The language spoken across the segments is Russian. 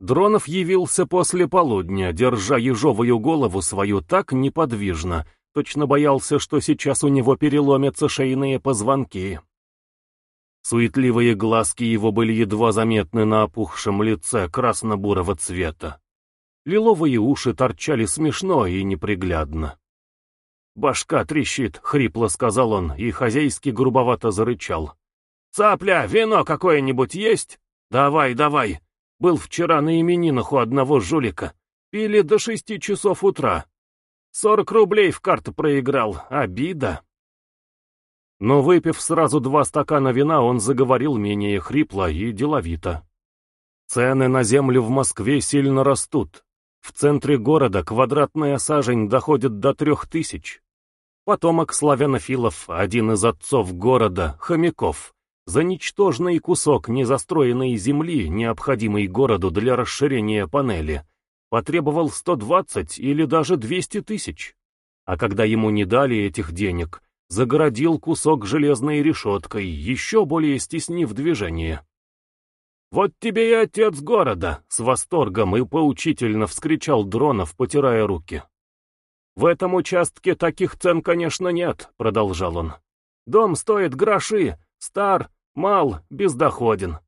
Дронов явился после полудня, держа ежовую голову свою так неподвижно, точно боялся, что сейчас у него переломятся шейные позвонки. Суетливые глазки его были едва заметны на опухшем лице красно-бурого цвета. Лиловые уши торчали смешно и неприглядно. «Башка трещит», — хрипло сказал он, и хозяйски грубовато зарычал. «Цапля, вино какое-нибудь есть? Давай, давай. Был вчера на именинах у одного жулика. Пили до шести часов утра. Сорок рублей в карту проиграл. Обида». Но выпив сразу два стакана вина, он заговорил менее хрипло и деловито. Цены на землю в Москве сильно растут. В центре города квадратная сажень доходит до трех тысяч. Потомок славянофилов, один из отцов города, хомяков, за ничтожный кусок незастроенной земли, необходимый городу для расширения панели, потребовал 120 или даже 200 тысяч. А когда ему не дали этих денег, загородил кусок железной решеткой, еще более стеснив движение. «Вот тебе и отец города!» — с восторгом и поучительно вскричал Дронов, потирая руки. «В этом участке таких цен, конечно, нет», — продолжал он. «Дом стоит гроши, стар, мал, бездоходен.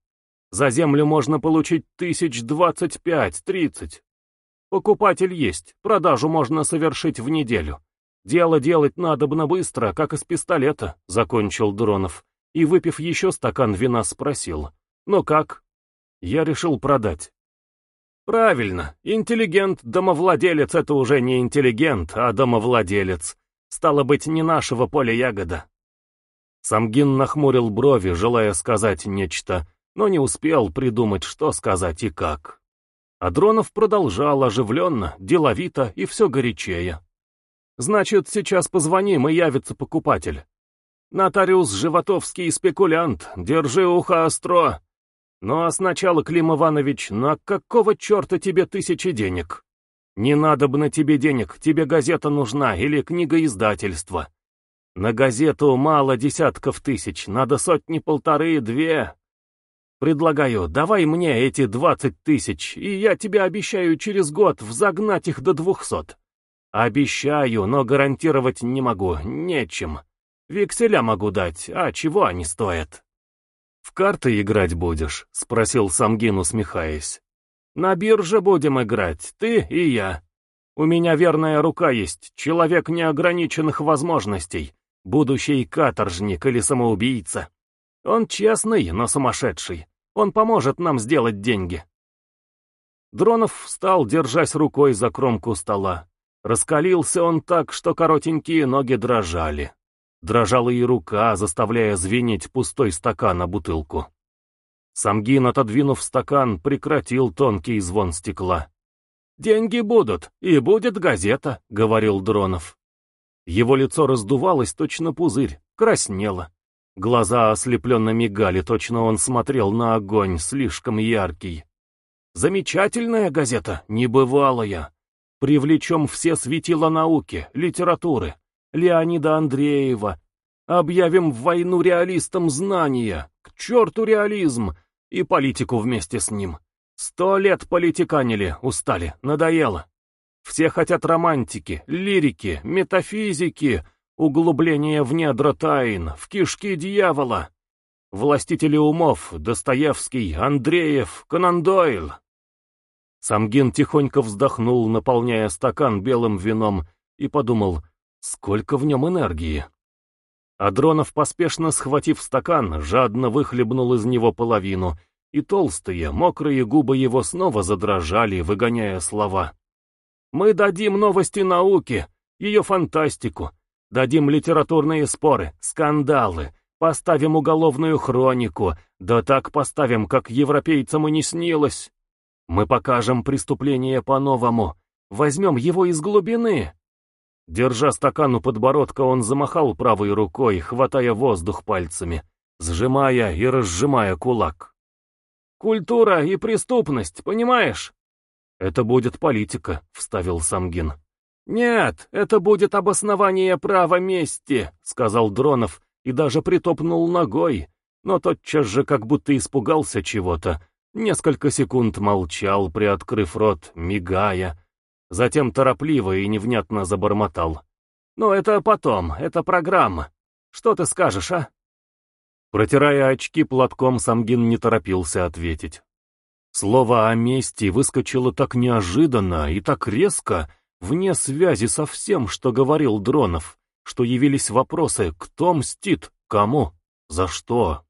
За землю можно получить тысяч двадцать пять-тридцать. Покупатель есть, продажу можно совершить в неделю. Дело делать надобно быстро, как из пистолета», — закончил Дронов. И, выпив еще стакан вина, спросил. «Ну как?» Я решил продать. Правильно, интеллигент-домовладелец — это уже не интеллигент, а домовладелец. Стало быть, не нашего поля ягода. Самгин нахмурил брови, желая сказать нечто, но не успел придумать, что сказать и как. Адронов продолжал оживленно, деловито и все горячее. «Значит, сейчас позвоним, и явится покупатель. Нотариус Животовский спекулянт, держи ухо остро, ну а сначала, Клим Иванович, на какого черта тебе тысячи денег? Не надо бы на тебе денег, тебе газета нужна или книга издательства. На газету мало десятков тысяч, надо сотни-полторы-две. Предлагаю, давай мне эти двадцать тысяч, и я тебе обещаю через год взогнать их до двухсот. Обещаю, но гарантировать не могу, нечем. Векселя могу дать, а чего они стоят? «В карты играть будешь?» — спросил Самгин, усмехаясь. «На бирже будем играть, ты и я. У меня верная рука есть, человек неограниченных возможностей, будущий каторжник или самоубийца. Он честный, но сумасшедший. Он поможет нам сделать деньги». Дронов встал, держась рукой за кромку стола. Раскалился он так, что коротенькие ноги дрожали. Дрожала и рука, заставляя звенеть пустой стакан о бутылку. Самгин, отодвинув стакан, прекратил тонкий звон стекла. «Деньги будут, и будет газета», — говорил Дронов. Его лицо раздувалось, точно пузырь, краснело. Глаза ослепленно мигали, точно он смотрел на огонь, слишком яркий. «Замечательная газета, небывалая. Привлечем все светила науки, литературы, Леонида Андреева. Объявим войну реалистам знания, к черту реализм, и политику вместе с ним. Сто лет политиканили, устали, надоело. Все хотят романтики, лирики, метафизики, углубления в недра тайн, в кишки дьявола. Властители умов, Достоевский, Андреев, Конан Дойль. Самгин тихонько вздохнул, наполняя стакан белым вином, и подумал — Сколько в нем энергии! Адронов, поспешно схватив стакан, жадно выхлебнул из него половину, и толстые, мокрые губы его снова задрожали, выгоняя слова. «Мы дадим новости науки, ее фантастику, дадим литературные споры, скандалы, поставим уголовную хронику, да так поставим, как европейцам и не снилось. Мы покажем преступление по-новому, возьмем его из глубины, Держа стакан у подбородка, он замахал правой рукой, хватая воздух пальцами, сжимая и разжимая кулак. «Культура и преступность, понимаешь?» «Это будет политика», — вставил Самгин. «Нет, это будет обоснование права мести», — сказал Дронов и даже притопнул ногой, но тотчас же как будто испугался чего-то. Несколько секунд молчал, приоткрыв рот, мигая, затем торопливо и невнятно забормотал. «Ну, это потом, это программа. Что ты скажешь, а?» Протирая очки платком, Самгин не торопился ответить. Слово о мести выскочило так неожиданно и так резко, вне связи со всем, что говорил Дронов, что явились вопросы «кто мстит?», «кому?», «за что?».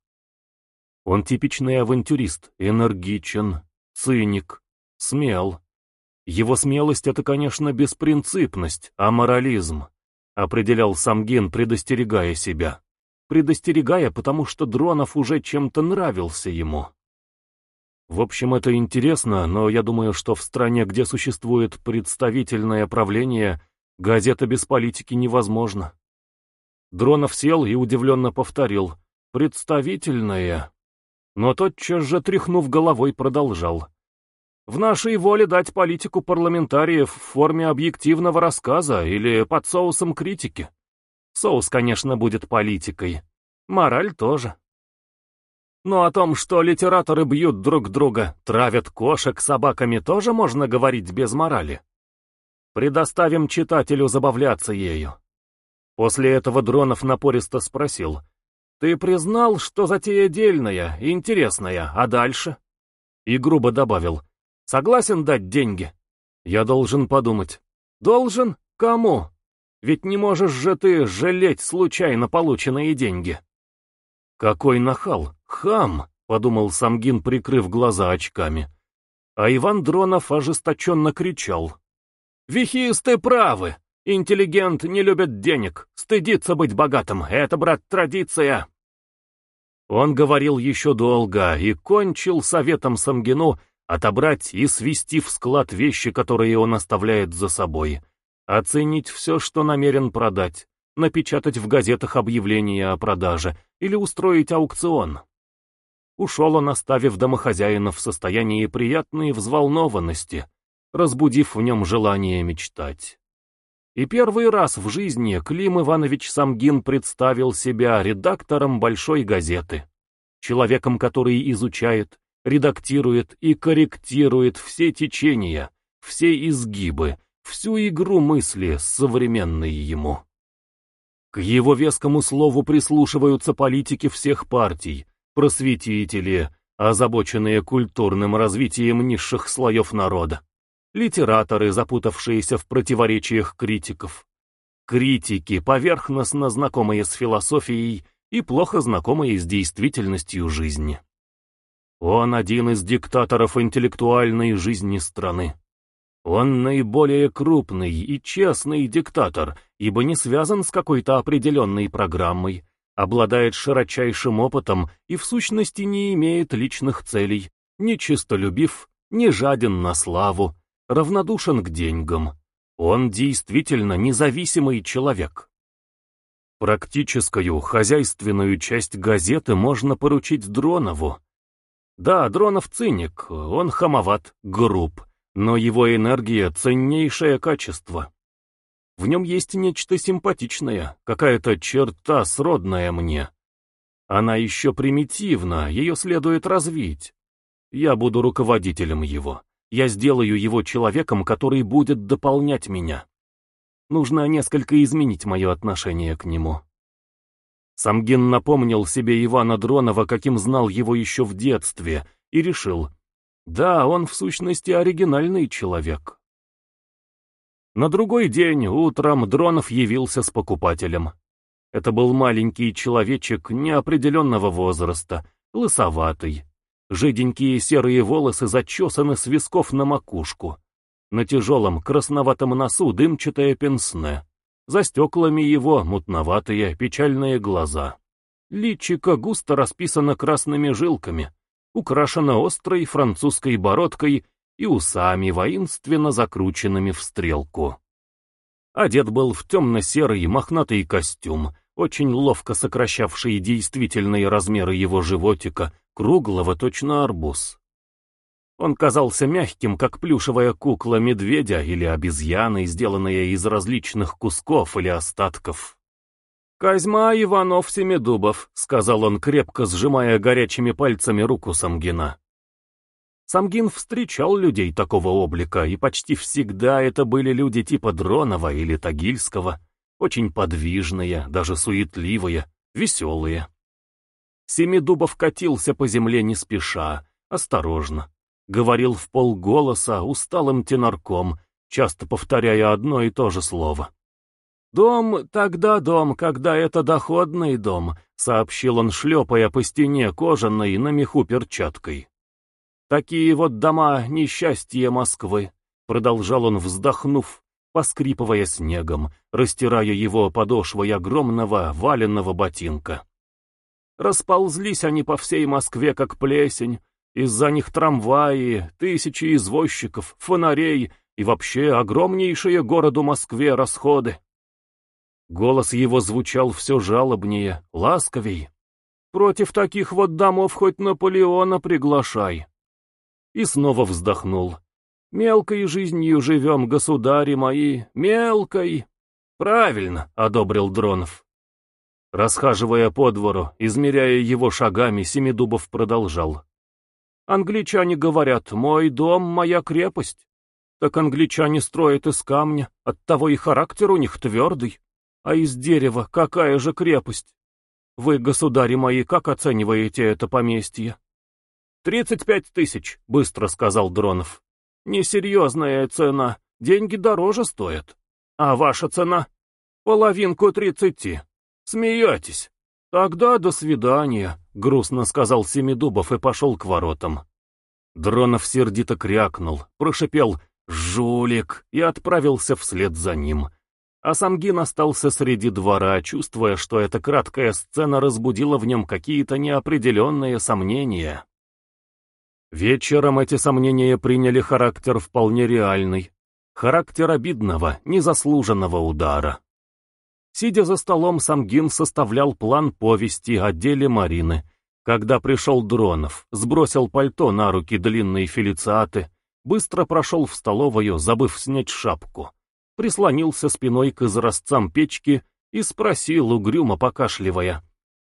Он типичный авантюрист, энергичен, циник, смел. Его смелость — это, конечно, беспринципность, а морализм, определял Самгин, предостерегая себя. Предостерегая, потому что Дронов уже чем-то нравился ему. В общем, это интересно, но я думаю, что в стране, где существует представительное правление, газета без политики невозможна. Дронов сел и удивленно повторил «представительное», но тотчас же, тряхнув головой, продолжал. В нашей воле дать политику парламентариев в форме объективного рассказа или под соусом критики. Соус, конечно, будет политикой. Мораль тоже. Но о том, что литераторы бьют друг друга, травят кошек собаками, тоже можно говорить без морали. Предоставим читателю забавляться ею. После этого Дронов напористо спросил, «Ты признал, что затея дельная, интересная, а дальше?» И грубо добавил, «Согласен дать деньги?» «Я должен подумать». «Должен? Кому? Ведь не можешь же ты жалеть случайно полученные деньги». «Какой нахал! Хам!» — подумал Самгин, прикрыв глаза очками. А Иван Дронов ожесточенно кричал. «Вихисты правы! Интеллигент не любит денег, стыдится быть богатым, это, брат, традиция!» Он говорил еще долго и кончил советом Самгину отобрать и свести в склад вещи, которые он оставляет за собой, оценить все, что намерен продать, напечатать в газетах объявление о продаже или устроить аукцион. Ушел он, оставив домохозяина в состоянии приятной взволнованности, разбудив в нем желание мечтать. И первый раз в жизни Клим Иванович Самгин представил себя редактором большой газеты, человеком, который изучает, редактирует и корректирует все течения, все изгибы, всю игру мысли, современной ему. К его вескому слову прислушиваются политики всех партий, просветители, озабоченные культурным развитием низших слоев народа, литераторы, запутавшиеся в противоречиях критиков, критики, поверхностно знакомые с философией и плохо знакомые с действительностью жизни. Он один из диктаторов интеллектуальной жизни страны. Он наиболее крупный и честный диктатор, ибо не связан с какой-то определенной программой, обладает широчайшим опытом и в сущности не имеет личных целей, не чистолюбив, не жаден на славу, равнодушен к деньгам. Он действительно независимый человек. Практическую, хозяйственную часть газеты можно поручить Дронову. Да, Дронов циник, он хамоват, груб, но его энергия — ценнейшее качество. В нем есть нечто симпатичное, какая-то черта, сродная мне. Она еще примитивна, ее следует развить. Я буду руководителем его. Я сделаю его человеком, который будет дополнять меня. Нужно несколько изменить мое отношение к нему. Самгин напомнил себе Ивана Дронова, каким знал его еще в детстве, и решил, да, он в сущности оригинальный человек. На другой день утром Дронов явился с покупателем. Это был маленький человечек неопределенного возраста, лысоватый. Жиденькие серые волосы зачесаны с висков на макушку. На тяжелом красноватом носу дымчатое пенсне. За стеклами его мутноватые печальные глаза. Личико густо расписано красными жилками, украшена острой французской бородкой и усами, воинственно закрученными в стрелку. Одет был в темно-серый мохнатый костюм, очень ловко сокращавший действительные размеры его животика, круглого точно арбуз. Он казался мягким, как плюшевая кукла медведя или обезьяны, сделанная из различных кусков или остатков. «Козьма Иванов Семидубов», — сказал он, крепко сжимая горячими пальцами руку Самгина. Самгин встречал людей такого облика, и почти всегда это были люди типа Дронова или Тагильского, очень подвижные, даже суетливые, веселые. Семидубов катился по земле не спеша, осторожно. Говорил в полголоса, усталым тенорком, часто повторяя одно и то же слово. «Дом тогда дом, когда это доходный дом», — сообщил он, шлепая по стене кожаной на меху перчаткой. «Такие вот дома — несчастье Москвы», — продолжал он, вздохнув, поскрипывая снегом, растирая его подошвой огромного валенного ботинка. Расползлись они по всей Москве, как плесень, из-за них трамваи, тысячи извозчиков, фонарей и вообще огромнейшие городу Москве расходы. Голос его звучал все жалобнее, ласковей. Против таких вот домов хоть Наполеона приглашай. И снова вздохнул. Мелкой жизнью живем, государи мои, мелкой. Правильно, одобрил Дронов. Расхаживая по двору, измеряя его шагами, Семидубов продолжал. Англичане говорят, мой дом — моя крепость. Так англичане строят из камня, оттого и характер у них твердый. А из дерева какая же крепость? Вы, государи мои, как оцениваете это поместье? «Тридцать пять тысяч», — быстро сказал Дронов. «Несерьезная цена, деньги дороже стоят. А ваша цена?» «Половинку тридцати. Смеетесь?» «Тогда до свидания», — грустно сказал Семидубов и пошел к воротам. Дронов сердито крякнул, прошипел «Жулик!» и отправился вслед за ним. А Самгин остался среди двора, чувствуя, что эта краткая сцена разбудила в нем какие-то неопределенные сомнения. Вечером эти сомнения приняли характер вполне реальный, характер обидного, незаслуженного удара. Сидя за столом, Самгин составлял план повести о деле Марины, когда пришел Дронов, сбросил пальто на руки длинной фелициаты, быстро прошел в столовую, забыв снять шапку прислонился спиной к изразцам печки и спросил, угрюмо покашливая.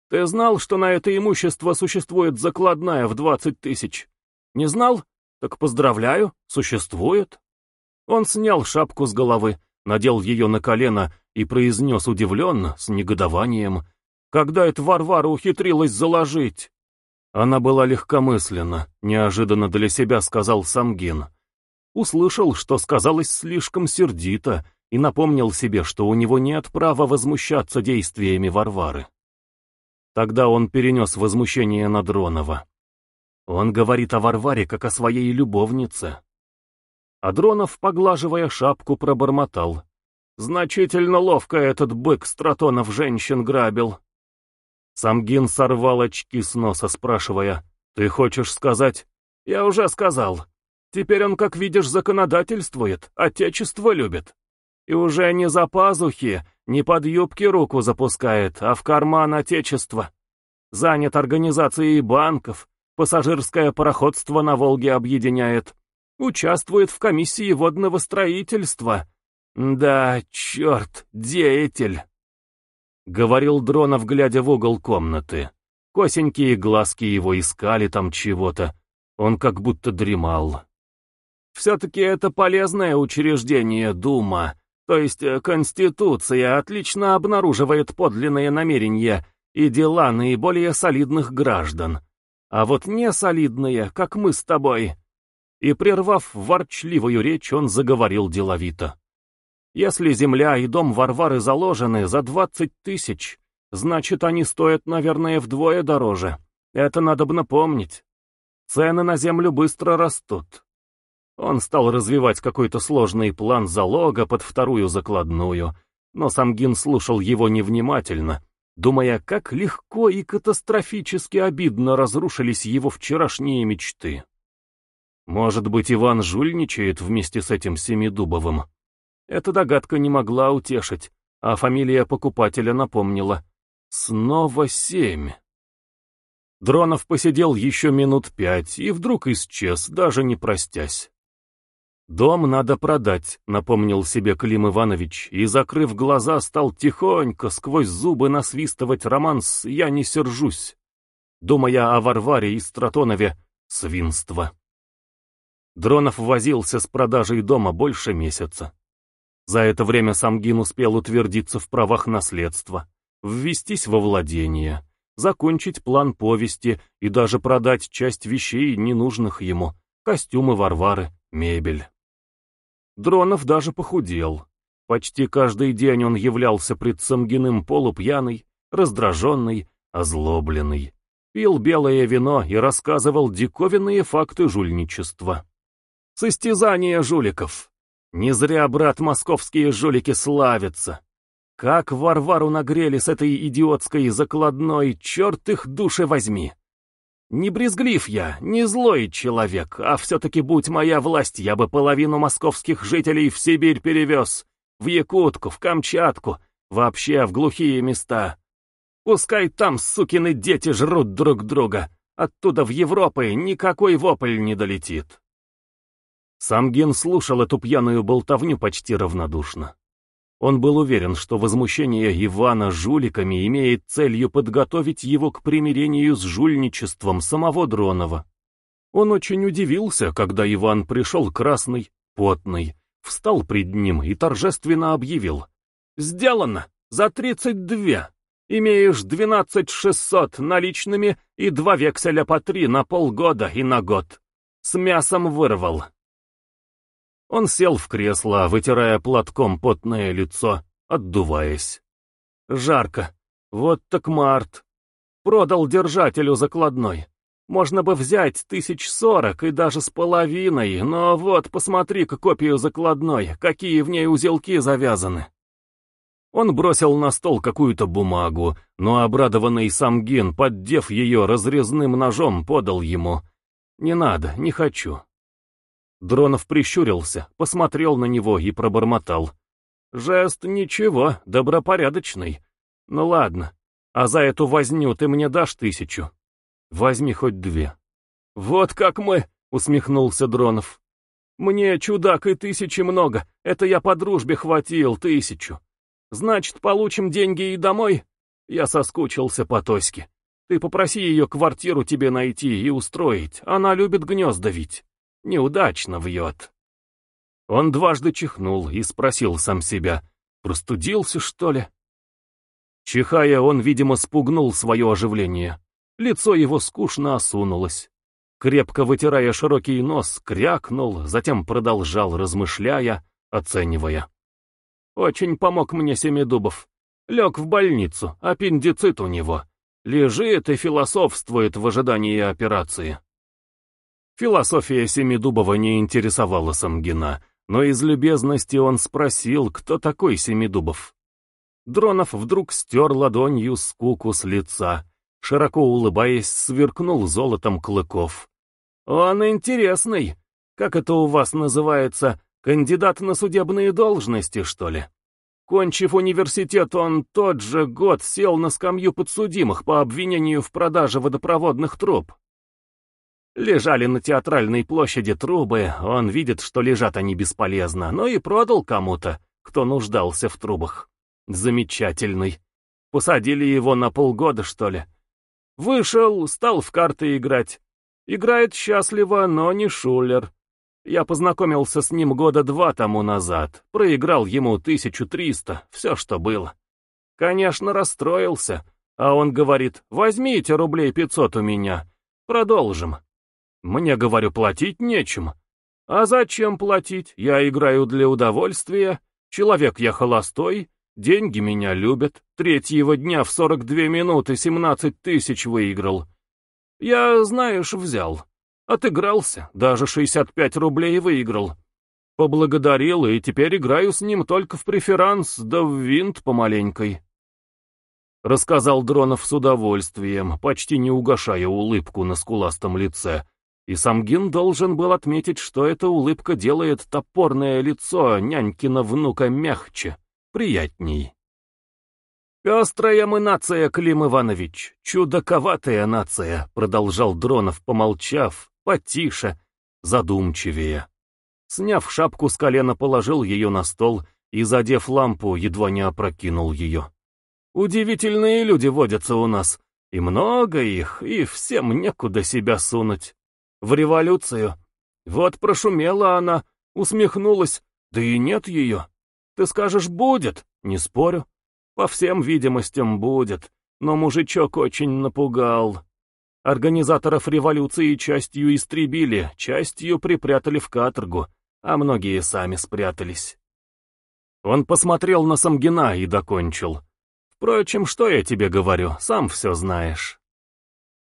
«Ты знал, что на это имущество существует закладная в двадцать тысяч? Не знал? Так поздравляю, существует». Он снял шапку с головы, надел ее на колено и произнес удивленно, с негодованием, «Когда эта Варвара ухитрилась заложить?» Она была легкомысленна, неожиданно для себя сказал Самгин. Услышал, что сказалось слишком сердито, и напомнил себе, что у него нет права возмущаться действиями Варвары. Тогда он перенес возмущение на Дронова. Он говорит о Варваре, как о своей любовнице. А Дронов, поглаживая шапку, пробормотал. Значительно ловко этот бык Стратонов женщин грабил. Самгин сорвал очки с носа, спрашивая, «Ты хочешь сказать?» «Я уже сказал. Теперь он, как видишь, законодательствует, отечество любит. И уже не за пазухи, не под юбки руку запускает, а в карман отечества. Занят организацией банков, пассажирское пароходство на Волге объединяет. Участвует в комиссии водного строительства. Да, черт, деятель. Говорил Дронов, глядя в угол комнаты. Косенькие глазки его искали там чего-то. Он как будто дремал. Все-таки это полезное учреждение Дума, то есть э, Конституция отлично обнаруживает подлинные намерения и дела наиболее солидных граждан. А вот не солидные, как мы с тобой. И прервав ворчливую речь, он заговорил деловито. Если земля и дом Варвары заложены за двадцать тысяч, значит, они стоят, наверное, вдвое дороже. Это надо бы напомнить. Цены на землю быстро растут. Он стал развивать какой-то сложный план залога под вторую закладную, но Самгин слушал его невнимательно, думая, как легко и катастрофически обидно разрушились его вчерашние мечты. Может быть, Иван жульничает вместе с этим Семидубовым? Эта догадка не могла утешить, а фамилия покупателя напомнила. Снова семь. Дронов посидел еще минут пять и вдруг исчез, даже не простясь. «Дом надо продать», — напомнил себе Клим Иванович, и, закрыв глаза, стал тихонько сквозь зубы насвистывать романс «Я не сержусь», думая о Варваре и Стратонове «Свинство». Дронов возился с продажей дома больше месяца. За это время Самгин успел утвердиться в правах наследства, ввестись во владение, закончить план повести и даже продать часть вещей, ненужных ему, костюмы Варвары, мебель. Дронов даже похудел. Почти каждый день он являлся пред Самгиным полупьяный, раздраженный, озлобленный. Пил белое вино и рассказывал диковинные факты жульничества. Состязание жуликов. Не зря, брат, московские жулики славятся. Как Варвару нагрели с этой идиотской закладной, черт их души возьми. Не брезглив я, не злой человек, а все-таки будь моя власть, я бы половину московских жителей в Сибирь перевез, в Якутку, в Камчатку, вообще в глухие места. Пускай там сукины дети жрут друг друга, оттуда в Европу никакой вопль не долетит. Самгин слушал эту пьяную болтовню почти равнодушно. Он был уверен, что возмущение Ивана жуликами имеет целью подготовить его к примирению с жульничеством самого Дронова. Он очень удивился, когда Иван пришел красный, потный, встал пред ним и торжественно объявил. «Сделано! За тридцать две! Имеешь двенадцать шестьсот наличными и два векселя по три на полгода и на год. С мясом вырвал, он сел в кресло, вытирая платком потное лицо, отдуваясь. Жарко. Вот так март. Продал держателю закладной. Можно бы взять тысяч сорок и даже с половиной, но вот посмотри-ка копию закладной, какие в ней узелки завязаны. Он бросил на стол какую-то бумагу, но обрадованный Самгин, поддев ее разрезным ножом, подал ему. «Не надо, не хочу. Дронов прищурился, посмотрел на него и пробормотал. «Жест ничего, добропорядочный. Ну ладно, а за эту возню ты мне дашь тысячу? Возьми хоть две». «Вот как мы!» — усмехнулся Дронов. «Мне, чудак, и тысячи много. Это я по дружбе хватил тысячу. Значит, получим деньги и домой?» Я соскучился по Тоське. Ты попроси ее квартиру тебе найти и устроить. Она любит гнезда ведь. Неудачно вьет. Он дважды чихнул и спросил сам себя, простудился, что ли? Чихая, он, видимо, спугнул свое оживление. Лицо его скучно осунулось. Крепко вытирая широкий нос, крякнул, затем продолжал, размышляя, оценивая. Очень помог мне Семидубов. Лег в больницу, аппендицит у него. Лежит и философствует в ожидании операции. Философия Семидубова не интересовала Самгина, но из любезности он спросил, кто такой Семидубов. Дронов вдруг стер ладонью скуку с лица, широко улыбаясь, сверкнул золотом клыков. «Он интересный. Как это у вас называется? Кандидат на судебные должности, что ли?» Кончив университет, он тот же год сел на скамью подсудимых по обвинению в продаже водопроводных труб. Лежали на театральной площади трубы, он видит, что лежат они бесполезно, но и продал кому-то, кто нуждался в трубах. Замечательный. Посадили его на полгода, что ли. Вышел, стал в карты играть. Играет счастливо, но не шулер. Я познакомился с ним года два тому назад, проиграл ему 1300, все, что было. Конечно, расстроился, а он говорит, возьмите рублей 500 у меня, продолжим. Мне, говорю, платить нечем. А зачем платить? Я играю для удовольствия. Человек я холостой, деньги меня любят. Третьего дня в 42 минуты 17 тысяч выиграл. Я, знаешь, взял. Отыгрался, даже 65 рублей выиграл. Поблагодарил, и теперь играю с ним только в преферанс, да в винт помаленькой. Рассказал Дронов с удовольствием, почти не угошая улыбку на скуластом лице, и Самгин должен был отметить, что эта улыбка делает топорное лицо нянькина внука мягче, приятней. «Пестрая мы нация, Клим Иванович, чудаковатая нация», продолжал Дронов, помолчав, потише, задумчивее. Сняв шапку с колена, положил ее на стол и, задев лампу, едва не опрокинул ее. «Удивительные люди водятся у нас, и много их, и всем некуда себя сунуть. В революцию. Вот прошумела она, усмехнулась, да и нет ее. Ты скажешь, будет, не спорю. По всем видимостям будет, но мужичок очень напугал. Организаторов революции частью истребили, частью припрятали в каторгу, а многие сами спрятались. Он посмотрел на Самгина и докончил. Впрочем, что я тебе говорю, сам все знаешь.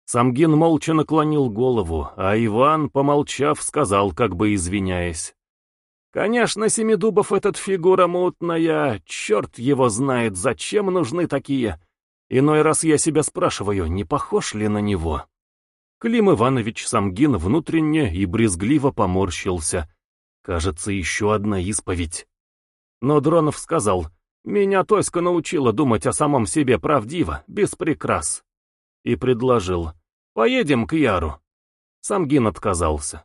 Самгин молча наклонил голову, а Иван, помолчав, сказал, как бы извиняясь. «Конечно, Семидубов этот фигура мутная, черт его знает, зачем нужны такие. Иной раз я себя спрашиваю, не похож ли на него?» Клим Иванович Самгин внутренне и брезгливо поморщился. «Кажется, еще одна исповедь». Но Дронов сказал, «Меня Тоська научила думать о самом себе правдиво, без прикрас» и предложил «Поедем к Яру». Самгин отказался.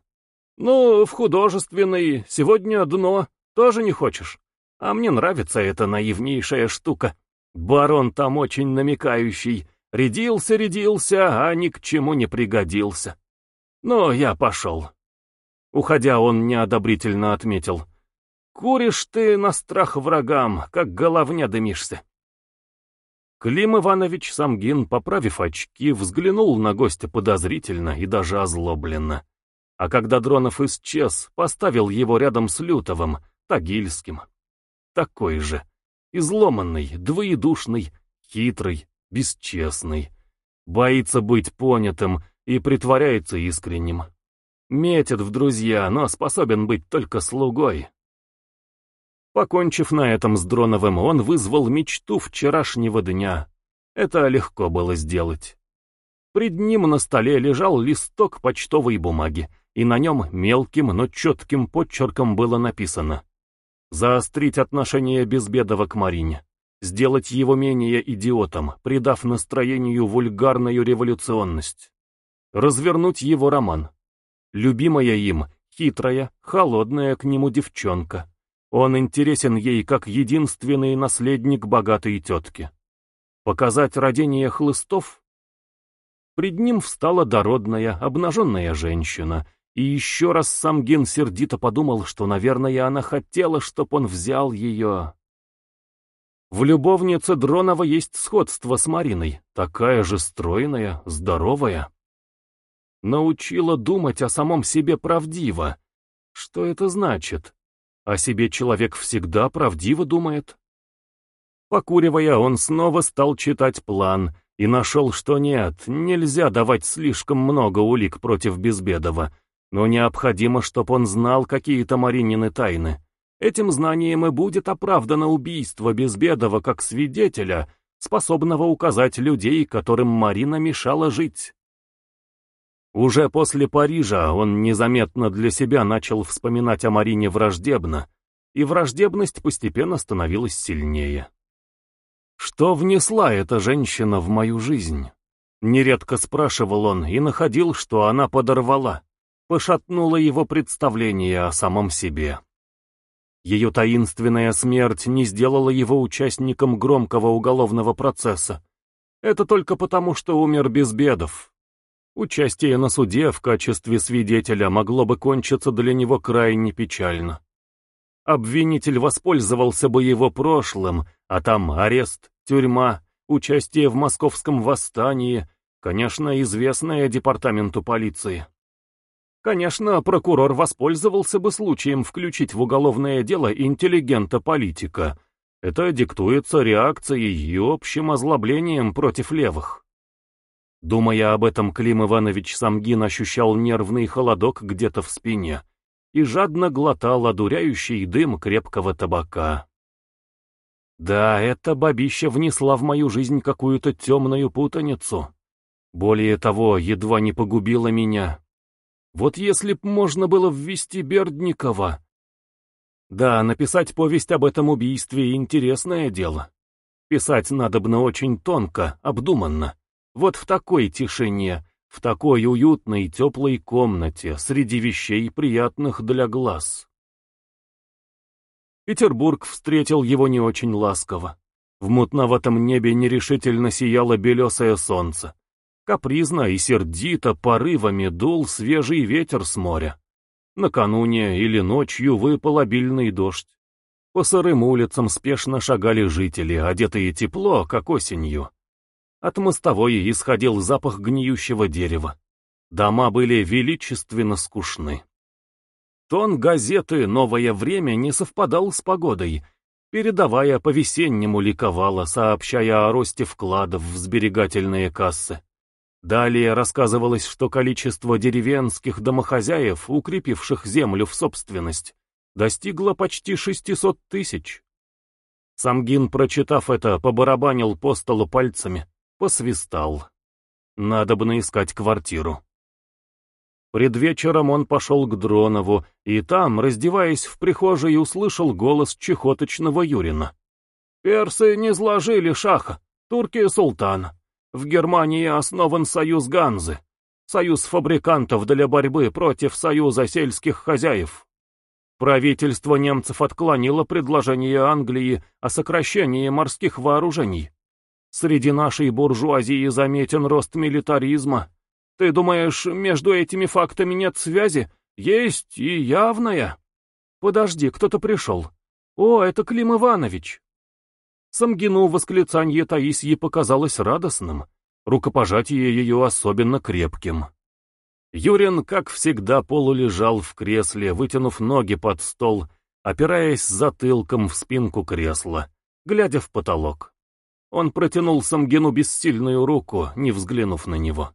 «Ну, в художественный, сегодня дно, тоже не хочешь? А мне нравится эта наивнейшая штука. Барон там очень намекающий, рядился-рядился, а ни к чему не пригодился. Но я пошел». Уходя, он неодобрительно отметил. «Куришь ты на страх врагам, как головня дымишься». Клим Иванович Самгин, поправив очки, взглянул на гостя подозрительно и даже озлобленно. А когда Дронов исчез, поставил его рядом с Лютовым, Тагильским. Такой же. Изломанный, двоедушный, хитрый, бесчестный. Боится быть понятым и притворяется искренним. Метит в друзья, но способен быть только слугой. Покончив на этом с Дроновым, он вызвал мечту вчерашнего дня. Это легко было сделать. Пред ним на столе лежал листок почтовой бумаги, и на нем мелким, но четким подчерком было написано «Заострить отношение Безбедова к Марине, сделать его менее идиотом, придав настроению вульгарную революционность, развернуть его роман. Любимая им, хитрая, холодная к нему девчонка, он интересен ей как единственный наследник богатой тетки. Показать родение хлыстов? Пред ним встала дородная, обнаженная женщина, и еще раз сам Ген сердито подумал, что, наверное, она хотела, чтоб он взял ее. В любовнице Дронова есть сходство с Мариной, такая же стройная, здоровая. Научила думать о самом себе правдиво. Что это значит? О себе человек всегда правдиво думает. Покуривая, он снова стал читать план и нашел, что нет, нельзя давать слишком много улик против Безбедова, но необходимо, чтобы он знал какие-то Маринины тайны. Этим знанием и будет оправдано убийство Безбедова как свидетеля, способного указать людей, которым Марина мешала жить. Уже после Парижа он незаметно для себя начал вспоминать о Марине враждебно, и враждебность постепенно становилась сильнее. Что внесла эта женщина в мою жизнь? Нередко спрашивал он и находил, что она подорвала, пошатнула его представление о самом себе. Ее таинственная смерть не сделала его участником громкого уголовного процесса. Это только потому, что умер без бедов, Участие на суде в качестве свидетеля могло бы кончиться для него крайне печально. Обвинитель воспользовался бы его прошлым, а там арест, тюрьма, участие в московском восстании, конечно, известное департаменту полиции. Конечно, прокурор воспользовался бы случаем включить в уголовное дело интеллигента-политика. Это диктуется реакцией и общим озлоблением против левых. Думая об этом, Клим Иванович Самгин ощущал нервный холодок где-то в спине и жадно глотал одуряющий дым крепкого табака. Да, эта бабища внесла в мою жизнь какую-то темную путаницу. Более того, едва не погубила меня. Вот если б можно было ввести Бердникова. Да, написать повесть об этом убийстве — интересное дело. Писать надобно очень тонко, обдуманно. Вот в такой тишине, в такой уютной теплой комнате, среди вещей, приятных для глаз. Петербург встретил его не очень ласково. В мутноватом небе нерешительно сияло белесое солнце. Капризно и сердито порывами дул свежий ветер с моря. Накануне или ночью выпал обильный дождь. По сырым улицам спешно шагали жители, одетые тепло, как осенью. От мостовой исходил запах гниющего дерева. Дома были величественно скучны. Тон газеты «Новое время» не совпадал с погодой, передавая по-весеннему ликовала, сообщая о росте вкладов в сберегательные кассы. Далее рассказывалось, что количество деревенских домохозяев, укрепивших землю в собственность, достигло почти 600 тысяч. Самгин, прочитав это, побарабанил по столу пальцами, посвистал. Надо бы наискать квартиру. Предвечером он пошел к Дронову, и там, раздеваясь в прихожей, услышал голос чехоточного Юрина. «Персы не сложили шаха, турки — султана. В Германии основан союз Ганзы, союз фабрикантов для борьбы против союза сельских хозяев. Правительство немцев отклонило предложение Англии о сокращении морских вооружений. Среди нашей буржуазии заметен рост милитаризма. Ты думаешь, между этими фактами нет связи? Есть и явная. Подожди, кто-то пришел. О, это Клим Иванович. Самгину восклицанье Таисьи показалось радостным, рукопожатие ее особенно крепким. Юрин, как всегда, полулежал в кресле, вытянув ноги под стол, опираясь затылком в спинку кресла, глядя в потолок. Он протянул Самгину бессильную руку, не взглянув на него.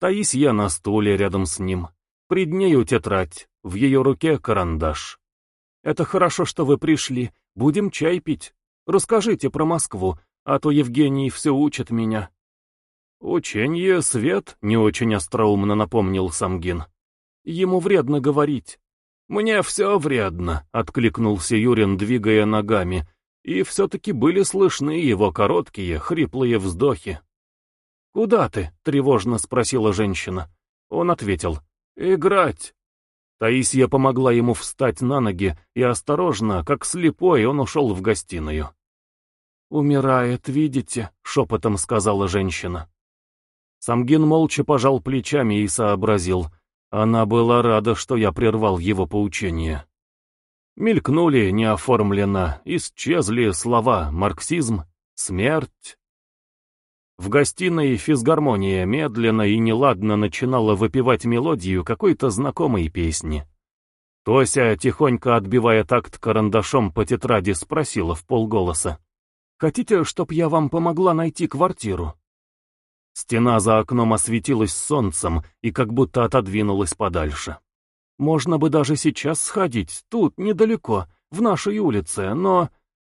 Таисья на стуле рядом с ним. Пред нею тетрадь, в ее руке карандаш. «Это хорошо, что вы пришли. Будем чай пить. Расскажите про Москву, а то Евгений все учит меня». «Ученье свет», — не очень остроумно напомнил Самгин. «Ему вредно говорить». «Мне все вредно», — откликнулся Юрин, двигая ногами, и все-таки были слышны его короткие, хриплые вздохи. «Куда ты?» — тревожно спросила женщина. Он ответил. «Играть». Таисия помогла ему встать на ноги, и осторожно, как слепой, он ушел в гостиную. «Умирает, видите?» — шепотом сказала женщина. Самгин молча пожал плечами и сообразил. Она была рада, что я прервал его поучение. Мелькнули неоформленно, исчезли слова «марксизм», «смерть». В гостиной физгармония медленно и неладно начинала выпивать мелодию какой-то знакомой песни. Тося, тихонько отбивая такт карандашом по тетради, спросила в полголоса. Хотите, чтоб я вам помогла найти квартиру?» Стена за окном осветилась солнцем и как будто отодвинулась подальше. «Можно бы даже сейчас сходить, тут, недалеко, в нашей улице, но...»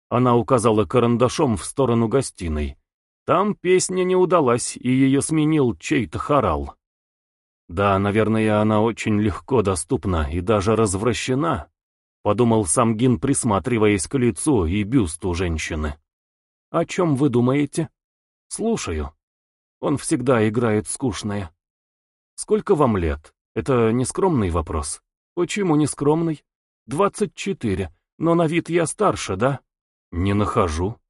Она указала карандашом в сторону гостиной. Там песня не удалась, и ее сменил чей-то хорал. «Да, наверное, она очень легко доступна и даже развращена», — подумал Самгин, присматриваясь к лицу и бюсту женщины. «О чем вы думаете?» «Слушаю. Он всегда играет скучное». «Сколько вам лет? Это нескромный вопрос». «Почему нескромный?» «Двадцать четыре. Но на вид я старше, да?» «Не нахожу».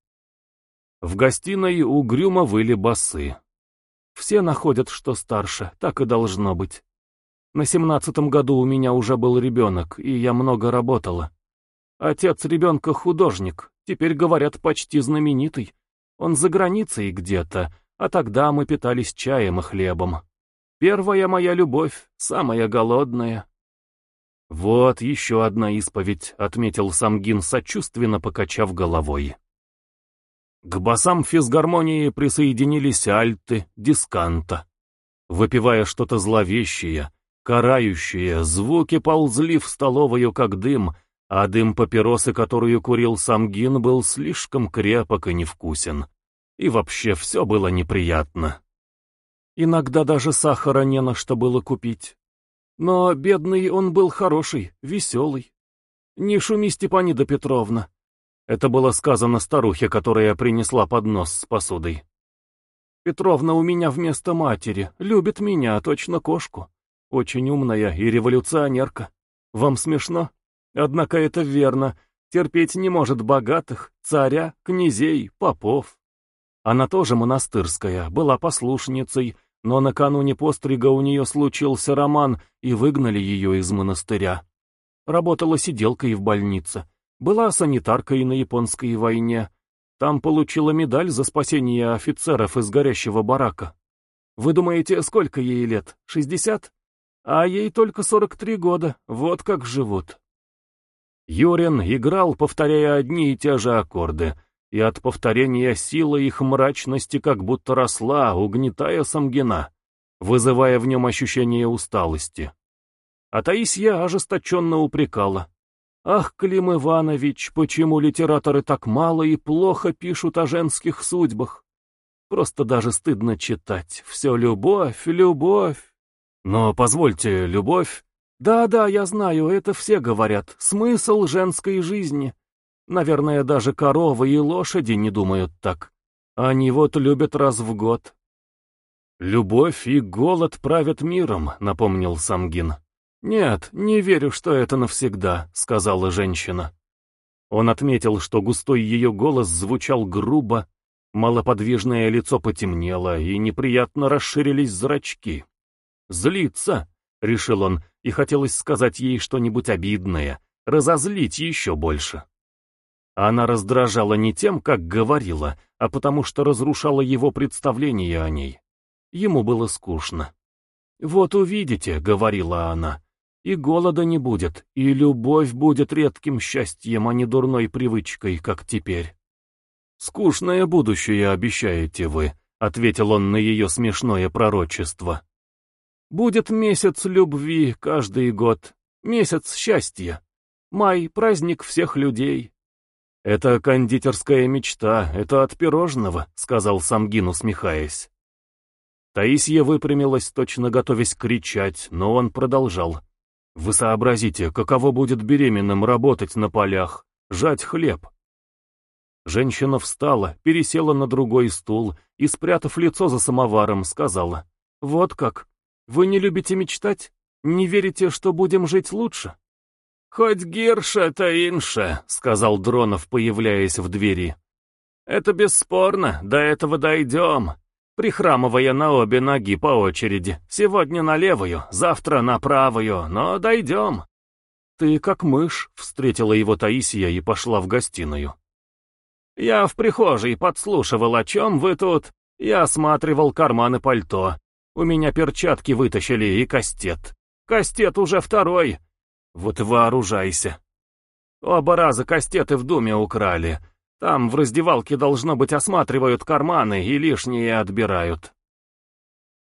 В гостиной угрюмо выли басы. Все находят, что старше, так и должно быть. На семнадцатом году у меня уже был ребенок, и я много работала. Отец ребенка художник, теперь, говорят, почти знаменитый. Он за границей где-то, а тогда мы питались чаем и хлебом. Первая моя любовь, самая голодная. Вот еще одна исповедь, отметил Самгин, сочувственно покачав головой. К басам физгармонии присоединились альты, дисканта. Выпивая что-то зловещее, карающее, звуки ползли в столовую, как дым — а дым папиросы, которую курил сам Гин, был слишком крепок и невкусен. И вообще все было неприятно. Иногда даже сахара не на что было купить. Но бедный он был хороший, веселый. Не шуми, Степанида Петровна. Это было сказано старухе, которая принесла поднос с посудой. Петровна у меня вместо матери, любит меня, точно кошку. Очень умная и революционерка. Вам смешно? Однако это верно. Терпеть не может богатых, царя, князей, попов. Она тоже монастырская, была послушницей, но накануне пострига у нее случился роман, и выгнали ее из монастыря. Работала сиделкой в больнице, была санитаркой на японской войне. Там получила медаль за спасение офицеров из горящего барака. Вы думаете, сколько ей лет? Шестьдесят? А ей только сорок три года, вот как живут. Юрин играл, повторяя одни и те же аккорды, и от повторения сила их мрачности как будто росла, угнетая Самгина, вызывая в нем ощущение усталости. А Таисия ожесточенно упрекала. «Ах, Клим Иванович, почему литераторы так мало и плохо пишут о женских судьбах? Просто даже стыдно читать. Все любовь, любовь. Но позвольте, любовь да-да, я знаю, это все говорят. Смысл женской жизни. Наверное, даже коровы и лошади не думают так. Они вот любят раз в год. «Любовь и голод правят миром», — напомнил Самгин. «Нет, не верю, что это навсегда», — сказала женщина. Он отметил, что густой ее голос звучал грубо, малоподвижное лицо потемнело, и неприятно расширились зрачки. «Злится», — решил он, и хотелось сказать ей что-нибудь обидное, разозлить еще больше. Она раздражала не тем, как говорила, а потому что разрушала его представление о ней. Ему было скучно. «Вот увидите», — говорила она, — «и голода не будет, и любовь будет редким счастьем, а не дурной привычкой, как теперь». «Скучное будущее обещаете вы», — ответил он на ее смешное пророчество. Будет месяц любви каждый год, месяц счастья. Май — праздник всех людей. «Это кондитерская мечта, это от пирожного», — сказал Самгин, усмехаясь. Таисия выпрямилась, точно готовясь кричать, но он продолжал. «Вы сообразите, каково будет беременным работать на полях, жать хлеб?» Женщина встала, пересела на другой стул и, спрятав лицо за самоваром, сказала. «Вот как. Вы не любите мечтать? Не верите, что будем жить лучше? Хоть Гирша, то инша, сказал Дронов, появляясь в двери. Это бесспорно, до этого дойдем. Прихрамывая на обе ноги по очереди. Сегодня на левую, завтра на правую, но дойдем. Ты как мышь, встретила его Таисия и пошла в гостиную. Я в прихожей подслушивал, о чем вы тут. Я осматривал карманы пальто. У меня перчатки вытащили и кастет. Кастет уже второй. Вот вооружайся. Оба раза кастеты в доме украли. Там в раздевалке, должно быть, осматривают карманы и лишние отбирают.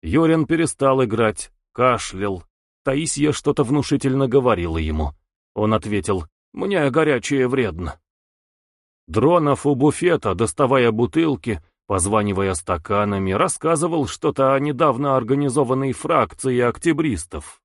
Юрин перестал играть, кашлял. Таисия что-то внушительно говорила ему. Он ответил, «Мне горячее вредно». Дронов у буфета, доставая бутылки, Позванивая стаканами, рассказывал что-то о недавно организованной фракции октябристов.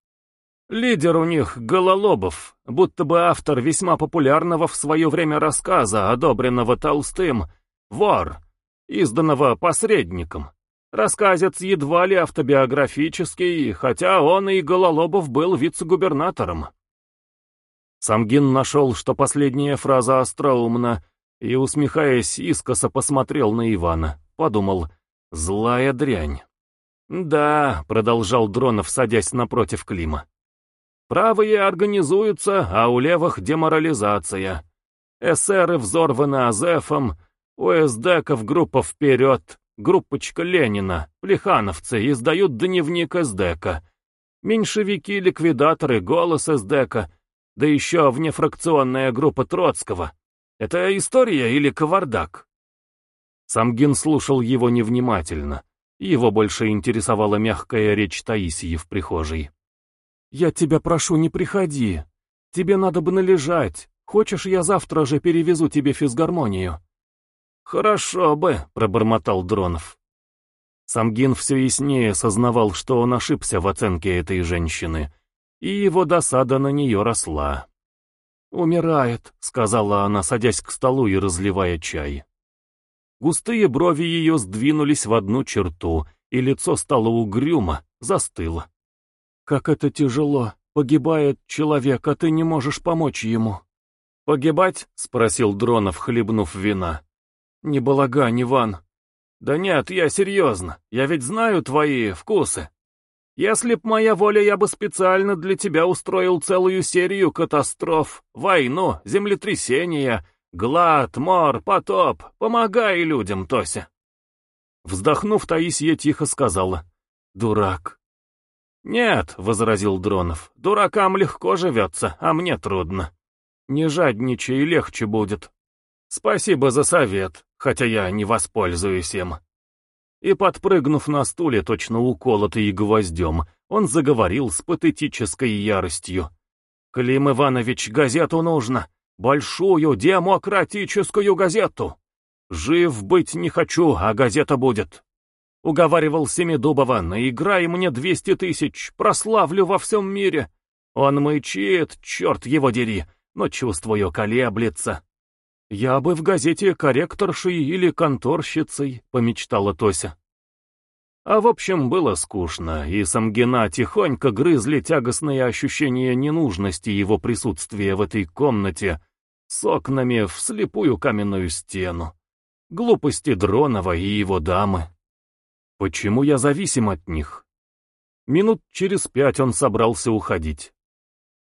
Лидер у них Гололобов, будто бы автор весьма популярного в свое время рассказа, одобренного Толстым, «Вор», изданного посредником. Рассказец едва ли автобиографический, хотя он и Гололобов был вице-губернатором. Самгин нашел, что последняя фраза остроумна, и, усмехаясь, искоса посмотрел на Ивана. Подумал, злая дрянь. «Да», — продолжал Дронов, садясь напротив Клима. «Правые организуются, а у левых деморализация. Эсеры взорваны Азефом, у эсдеков группа «Вперед», группочка Ленина, плехановцы издают дневник эсдека. Меньшевики-ликвидаторы, голос эсдека, да еще внефракционная группа Троцкого. Это история или кавардак?» Самгин слушал его невнимательно. Его больше интересовала мягкая речь Таисии в прихожей. «Я тебя прошу, не приходи. Тебе надо бы належать. Хочешь, я завтра же перевезу тебе физгармонию?» «Хорошо бы», — пробормотал Дронов. Самгин все яснее сознавал, что он ошибся в оценке этой женщины, и его досада на нее росла. «Умирает», — сказала она, садясь к столу и разливая чай. Густые брови ее сдвинулись в одну черту, и лицо стало угрюмо, застыло. «Как это тяжело! Погибает человек, а ты не можешь помочь ему!» «Погибать?» — спросил Дронов, хлебнув вина. «Не балагань, Иван. «Да нет, я серьезно. Я ведь знаю твои вкусы. Если б моя воля, я бы специально для тебя устроил целую серию катастроф, войну, землетрясения, глад, мор, потоп. Помогай людям, Тося». Вздохнув, Таисия тихо сказала. «Дурак». «Нет», — возразил Дронов, — «дуракам легко живется, а мне трудно. Не жадничай, легче будет. Спасибо за совет, хотя я не воспользуюсь им». И, подпрыгнув на стуле, точно уколотый гвоздем, он заговорил с патетической яростью. «Клим Иванович, газету нужно. Большую демократическую газету. Жив быть не хочу, а газета будет. Уговаривал Семидубова, наиграй мне двести тысяч, прославлю во всем мире. Он мычит, черт его дери, но чувствую, колеблется. Я бы в газете корректоршей или конторщицей, помечтала Тося. А в общем, было скучно, и Самгина тихонько грызли тягостные ощущения ненужности его присутствия в этой комнате с окнами в слепую каменную стену. Глупости Дронова и его дамы. Почему я зависим от них? Минут через пять он собрался уходить.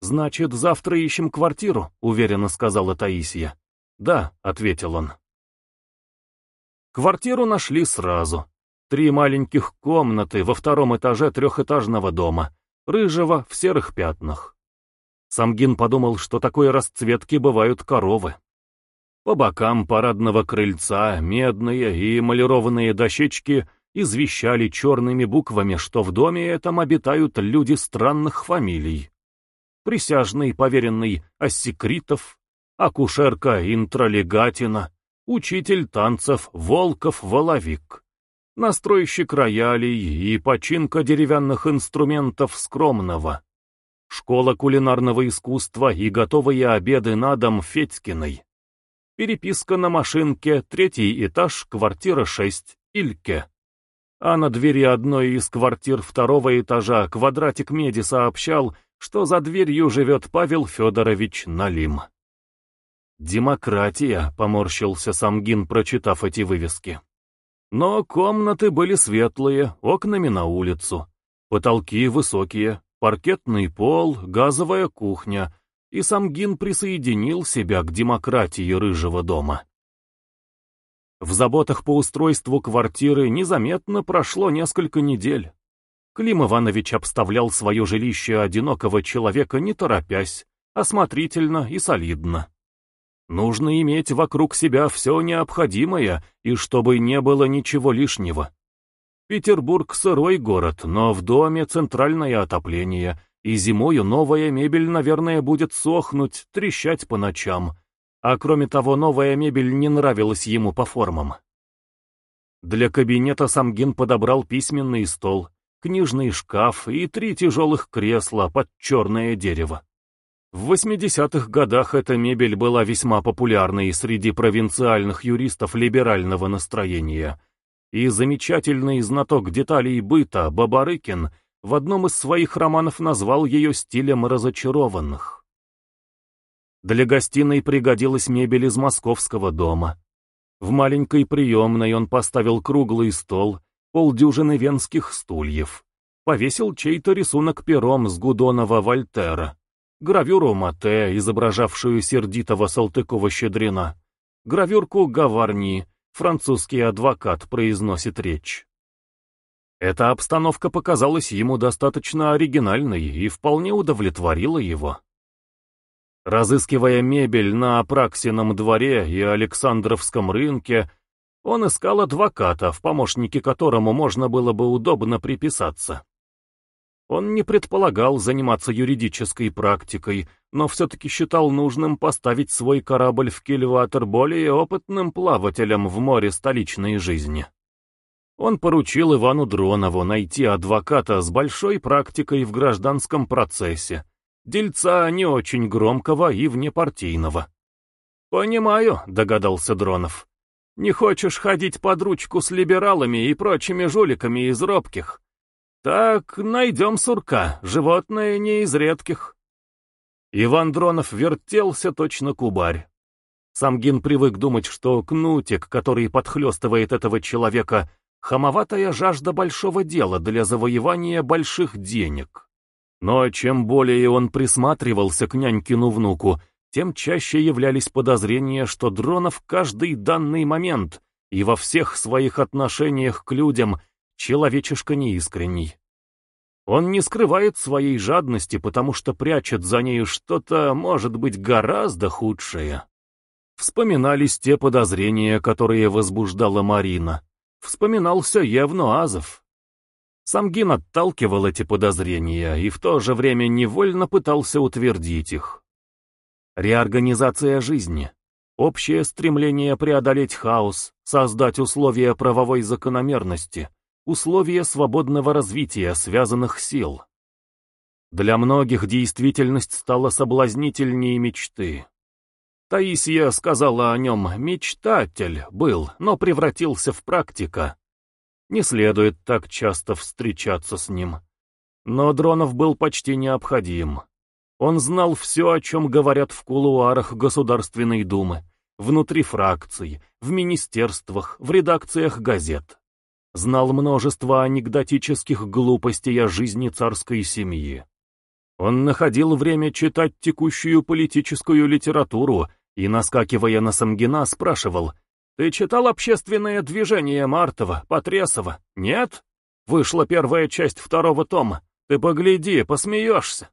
«Значит, завтра ищем квартиру», — уверенно сказала Таисия. «Да», — ответил он. Квартиру нашли сразу. Три маленьких комнаты во втором этаже трехэтажного дома, рыжего в серых пятнах. Самгин подумал, что такой расцветки бывают коровы. По бокам парадного крыльца медные и эмалированные дощечки — извещали черными буквами, что в доме этом обитают люди странных фамилий. Присяжный поверенный Осекритов, акушерка Интролегатина, учитель танцев Волков-Воловик, настройщик роялей и починка деревянных инструментов скромного, школа кулинарного искусства и готовые обеды на дом Федькиной, переписка на машинке, третий этаж, квартира 6, Ильке а на двери одной из квартир второго этажа квадратик меди сообщал, что за дверью живет Павел Федорович Налим. «Демократия», — поморщился Самгин, прочитав эти вывески. Но комнаты были светлые, окнами на улицу, потолки высокие, паркетный пол, газовая кухня, и Самгин присоединил себя к демократии рыжего дома. В заботах по устройству квартиры незаметно прошло несколько недель. Клим Иванович обставлял свое жилище одинокого человека не торопясь, осмотрительно и солидно. Нужно иметь вокруг себя все необходимое, и чтобы не было ничего лишнего. Петербург — сырой город, но в доме центральное отопление, и зимою новая мебель, наверное, будет сохнуть, трещать по ночам, а кроме того, новая мебель не нравилась ему по формам. Для кабинета Самгин подобрал письменный стол, книжный шкаф и три тяжелых кресла под черное дерево. В 80-х годах эта мебель была весьма популярной среди провинциальных юристов либерального настроения, и замечательный знаток деталей быта Бабарыкин в одном из своих романов назвал ее стилем разочарованных. Для гостиной пригодилась мебель из московского дома. В маленькой приемной он поставил круглый стол, полдюжины венских стульев. Повесил чей-то рисунок пером с Гудонова Вольтера. Гравюру Мате, изображавшую сердитого Салтыкова-Щедрина. Гравюрку Гаварни, французский адвокат произносит речь. Эта обстановка показалась ему достаточно оригинальной и вполне удовлетворила его. Разыскивая мебель на Апраксином дворе и Александровском рынке, он искал адвоката, в помощнике которому можно было бы удобно приписаться. Он не предполагал заниматься юридической практикой, но все-таки считал нужным поставить свой корабль в кильватер более опытным плавателям в море столичной жизни. Он поручил Ивану Дронову найти адвоката с большой практикой в гражданском процессе, Дельца не очень громкого и внепартийного. «Понимаю», — догадался Дронов. «Не хочешь ходить под ручку с либералами и прочими жуликами из робких? Так, найдем сурка, животное не из редких». Иван Дронов вертелся точно кубарь. Самгин привык думать, что кнутик, который подхлестывает этого человека, хамоватая жажда большого дела для завоевания больших денег. Но чем более он присматривался к нянькину внуку, тем чаще являлись подозрения, что Дронов каждый данный момент и во всех своих отношениях к людям человечишка неискренний. Он не скрывает своей жадности, потому что прячет за нею что-то, может быть, гораздо худшее. Вспоминались те подозрения, которые возбуждала Марина. Вспоминался Евнуазов. Самгин отталкивал эти подозрения и в то же время невольно пытался утвердить их. Реорганизация жизни. Общее стремление преодолеть хаос, создать условия правовой закономерности, условия свободного развития связанных сил. Для многих действительность стала соблазнительнее мечты. Таисия сказала о нем «мечтатель» был, но превратился в практика. Не следует так часто встречаться с ним. Но Дронов был почти необходим. Он знал все, о чем говорят в кулуарах Государственной Думы, внутри фракций, в министерствах, в редакциях газет. Знал множество анекдотических глупостей о жизни царской семьи. Он находил время читать текущую политическую литературу и, наскакивая на Самгина, спрашивал, «Ты читал общественное движение Мартова, Потресова? Нет? Вышла первая часть второго тома. Ты погляди, посмеешься».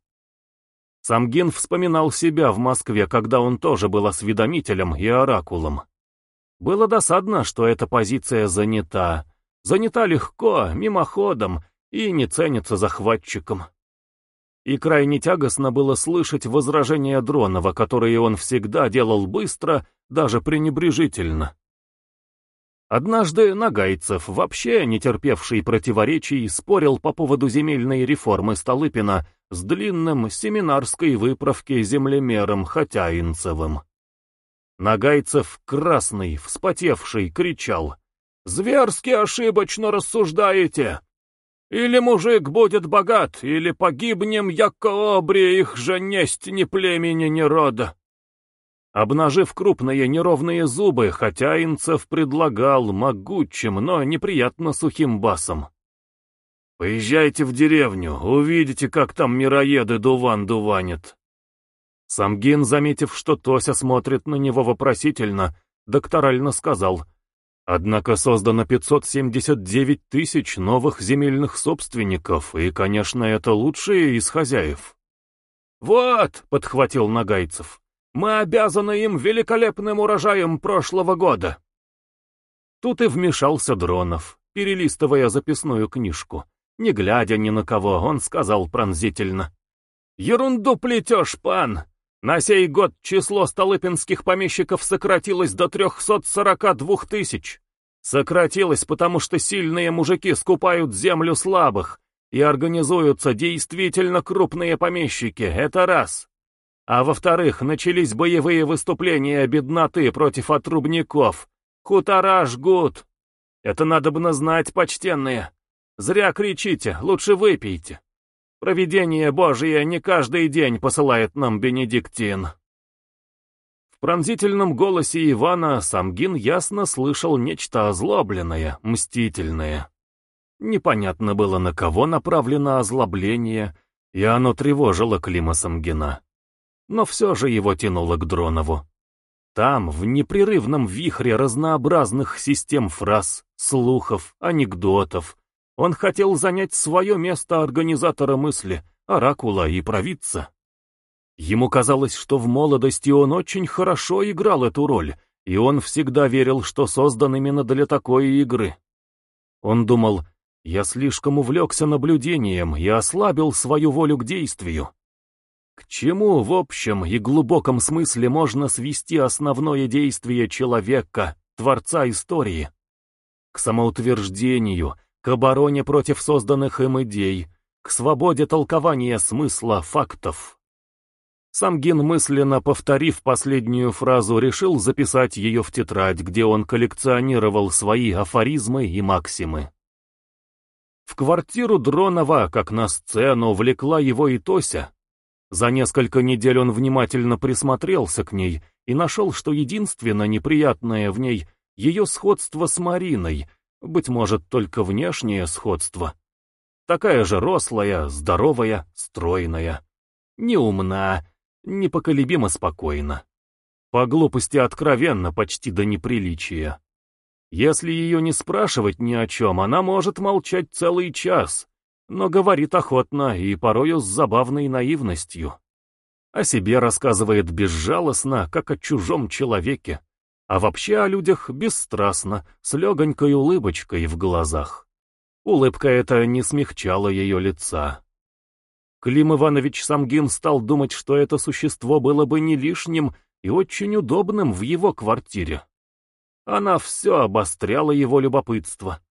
Самгин вспоминал себя в Москве, когда он тоже был осведомителем и оракулом. Было досадно, что эта позиция занята. Занята легко, мимоходом и не ценится захватчиком и крайне тягостно было слышать возражения Дронова, которые он всегда делал быстро, даже пренебрежительно. Однажды Нагайцев, вообще не терпевший противоречий, спорил по поводу земельной реформы Столыпина с длинным семинарской выправки землемером Хотяинцевым. Нагайцев, красный, вспотевший, кричал «Зверски ошибочно рассуждаете! Или мужик будет богат, или погибнем, яко обре их же несть ни племени, ни рода. Обнажив крупные неровные зубы, хотя Инцев предлагал могучим, но неприятно сухим басом. «Поезжайте в деревню, увидите, как там мироеды дуван дуванят». Самгин, заметив, что Тося смотрит на него вопросительно, докторально сказал — Однако создано 579 тысяч новых земельных собственников, и, конечно, это лучшие из хозяев. «Вот», — подхватил Нагайцев, — «мы обязаны им великолепным урожаем прошлого года». Тут и вмешался Дронов, перелистывая записную книжку. Не глядя ни на кого, он сказал пронзительно. «Ерунду плетешь, пан! На сей год число столыпинских помещиков сократилось до 342 тысяч. Сократилось, потому что сильные мужики скупают землю слабых, и организуются действительно крупные помещики, это раз. А во-вторых, начались боевые выступления бедноты против отрубников. Хутора жгут. Это надо бы знать, почтенные. Зря кричите, лучше выпейте. Провидение Божие не каждый день посылает нам Бенедиктин. В пронзительном голосе Ивана Самгин ясно слышал нечто озлобленное, мстительное. Непонятно было, на кого направлено озлобление, и оно тревожило Клима Самгина. Но все же его тянуло к Дронову. Там, в непрерывном вихре разнообразных систем фраз, слухов, анекдотов, он хотел занять свое место организатора мысли, оракула и провидца. Ему казалось, что в молодости он очень хорошо играл эту роль, и он всегда верил, что создан именно для такой игры. Он думал, я слишком увлекся наблюдением и ослабил свою волю к действию. К чему в общем и глубоком смысле можно свести основное действие человека, творца истории? К самоутверждению, к обороне против созданных им идей, к свободе толкования смысла фактов. Самгин, мысленно повторив последнюю фразу, решил записать ее в тетрадь, где он коллекционировал свои афоризмы и максимы. В квартиру Дронова, как на сцену, влекла его и Тося. За несколько недель он внимательно присмотрелся к ней и нашел, что единственно неприятное в ней — ее сходство с Мариной, быть может, только внешнее сходство. Такая же рослая, здоровая, стройная. Неумна, непоколебимо спокойна. По глупости откровенно, почти до неприличия. Если ее не спрашивать ни о чем, она может молчать целый час, но говорит охотно и порою с забавной наивностью. О себе рассказывает безжалостно, как о чужом человеке, а вообще о людях бесстрастно, с легонькой улыбочкой в глазах. Улыбка эта не смягчала ее лица. Клим Иванович Самгин стал думать, что это существо было бы не лишним и очень удобным в его квартире. Она все обостряла его любопытство.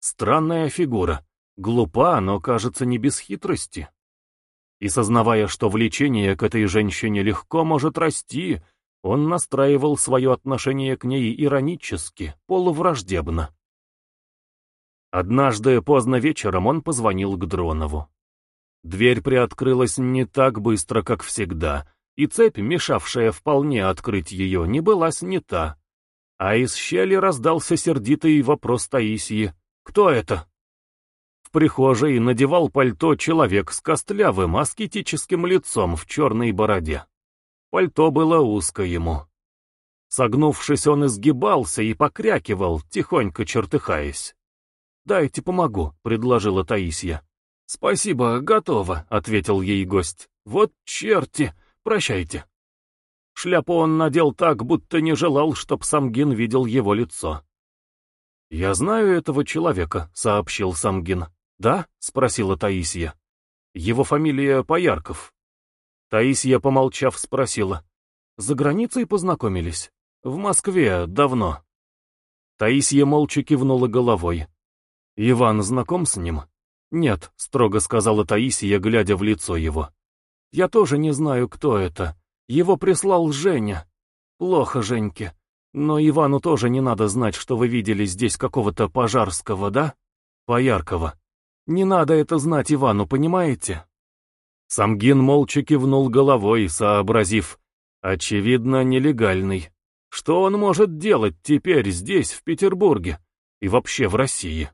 Странная фигура, глупа, но, кажется, не без хитрости. И сознавая, что влечение к этой женщине легко может расти, он настраивал свое отношение к ней иронически, полувраждебно. Однажды поздно вечером он позвонил к Дронову. Дверь приоткрылась не так быстро, как всегда, и цепь, мешавшая вполне открыть ее, не была снята. А из щели раздался сердитый вопрос Таисии. «Кто это?» В прихожей надевал пальто человек с костлявым, аскетическим лицом в черной бороде. Пальто было узко ему. Согнувшись, он изгибался и покрякивал, тихонько чертыхаясь. «Дайте помогу», — предложила Таисия. «Спасибо, готово», — ответил ей гость. «Вот черти! Прощайте». Шляпу он надел так, будто не желал, чтоб Самгин видел его лицо. «Я знаю этого человека», — сообщил Самгин. «Да?» — спросила Таисия. «Его фамилия Поярков». Таисия, помолчав, спросила. «За границей познакомились?» «В Москве, давно». Таисия молча кивнула головой. «Иван знаком с ним?» «Нет», — строго сказала Таисия, глядя в лицо его. «Я тоже не знаю, кто это. Его прислал Женя. Плохо Женьке. Но Ивану тоже не надо знать, что вы видели здесь какого-то Пожарского, да? Пояркого. Не надо это знать Ивану, понимаете?» Самгин молча кивнул головой, сообразив. «Очевидно, нелегальный. Что он может делать теперь здесь, в Петербурге? И вообще в России?»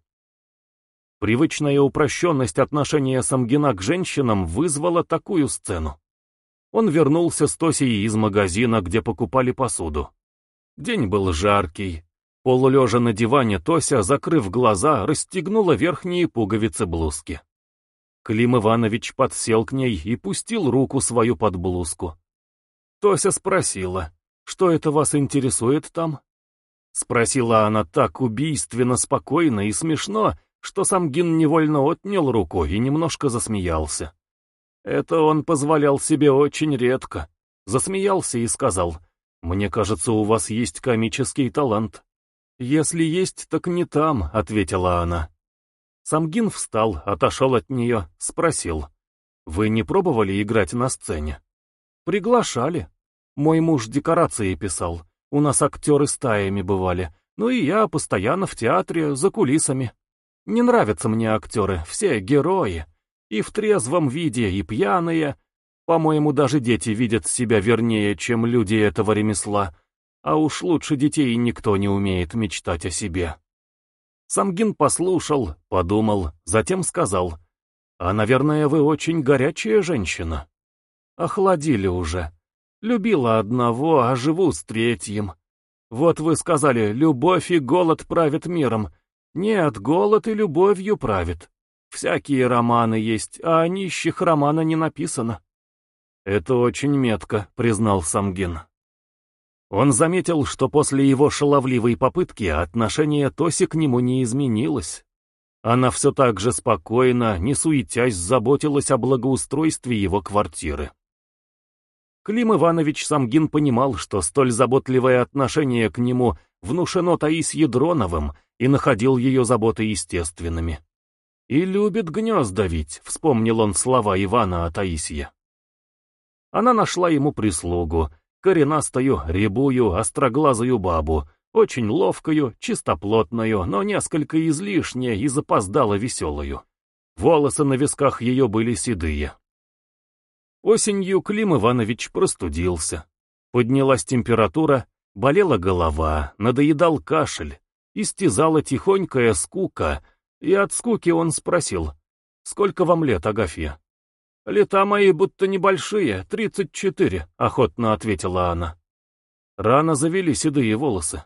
Привычная упрощенность отношения Самгина к женщинам вызвала такую сцену. Он вернулся с Тосей из магазина, где покупали посуду. День был жаркий, Полулежа на диване, Тося, закрыв глаза, расстегнула верхние пуговицы блузки. Клим Иванович подсел к ней и пустил руку свою под блузку. Тося спросила, что это вас интересует там? Спросила она так убийственно спокойно и смешно, что сам Гин невольно отнял руку и немножко засмеялся. Это он позволял себе очень редко. Засмеялся и сказал, «Мне кажется, у вас есть комический талант». «Если есть, так не там», — ответила она. Самгин встал, отошел от нее, спросил. «Вы не пробовали играть на сцене?» «Приглашали. Мой муж декорации писал. У нас актеры стаями бывали. Ну и я постоянно в театре, за кулисами. Не нравятся мне актеры, все герои. И в трезвом виде, и пьяные. По-моему, даже дети видят себя вернее, чем люди этого ремесла. А уж лучше детей никто не умеет мечтать о себе. Самгин послушал, подумал, затем сказал, «А, наверное, вы очень горячая женщина». «Охладили уже. Любила одного, а живу с третьим. Вот вы сказали, любовь и голод правят миром. Нет, голод и любовью правят. Всякие романы есть, а о нищих романа не написано». «Это очень метко», — признал Самгин. Он заметил, что после его шаловливой попытки отношение Тоси к нему не изменилось. Она все так же спокойно, не суетясь, заботилась о благоустройстве его квартиры. Клим Иванович Самгин понимал, что столь заботливое отношение к нему внушено Таисье Дроновым и находил ее заботы естественными. «И любит гнезда ведь», — вспомнил он слова Ивана о Таисье. Она нашла ему прислугу — коренастую, рябую, остроглазую бабу, очень ловкую, чистоплотную, но несколько излишне и запоздало веселую. Волосы на висках ее были седые. Осенью Клим Иванович простудился. Поднялась температура, болела голова, надоедал кашель, истязала тихонькая скука, и от скуки он спросил, «Сколько вам лет, Агафья?» «Лета мои будто небольшие, тридцать четыре», — охотно ответила она. Рано завели седые волосы.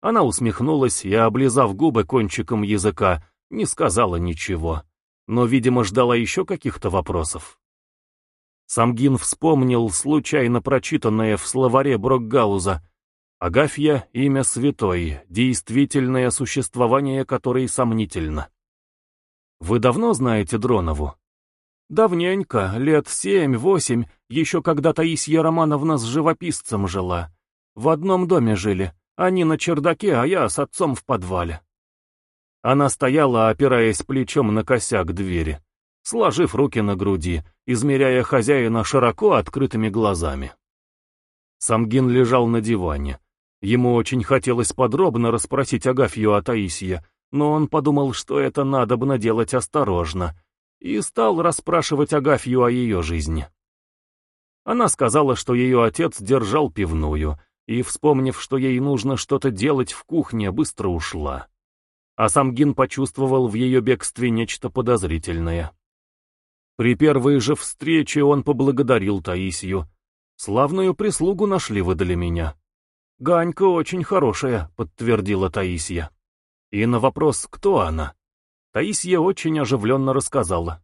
Она усмехнулась и, облизав губы кончиком языка, не сказала ничего, но, видимо, ждала еще каких-то вопросов. Самгин вспомнил случайно прочитанное в словаре Брокгауза «Агафья — имя святой, действительное существование которой сомнительно». «Вы давно знаете Дронову?» «Давненько, лет семь-восемь, еще когда Таисия Романовна с живописцем жила. В одном доме жили, они на чердаке, а я с отцом в подвале». Она стояла, опираясь плечом на косяк двери сложив руки на груди, измеряя хозяина широко открытыми глазами. Самгин лежал на диване. Ему очень хотелось подробно расспросить Агафью о Таисии, но он подумал, что это надо бы делать осторожно, и стал расспрашивать Агафью о ее жизни. Она сказала, что ее отец держал пивную, и, вспомнив, что ей нужно что-то делать в кухне, быстро ушла. А Самгин почувствовал в ее бегстве нечто подозрительное. При первой же встрече он поблагодарил Таисию. «Славную прислугу нашли вы для меня». «Ганька очень хорошая», — подтвердила Таисия. И на вопрос, кто она, Таисия очень оживленно рассказала.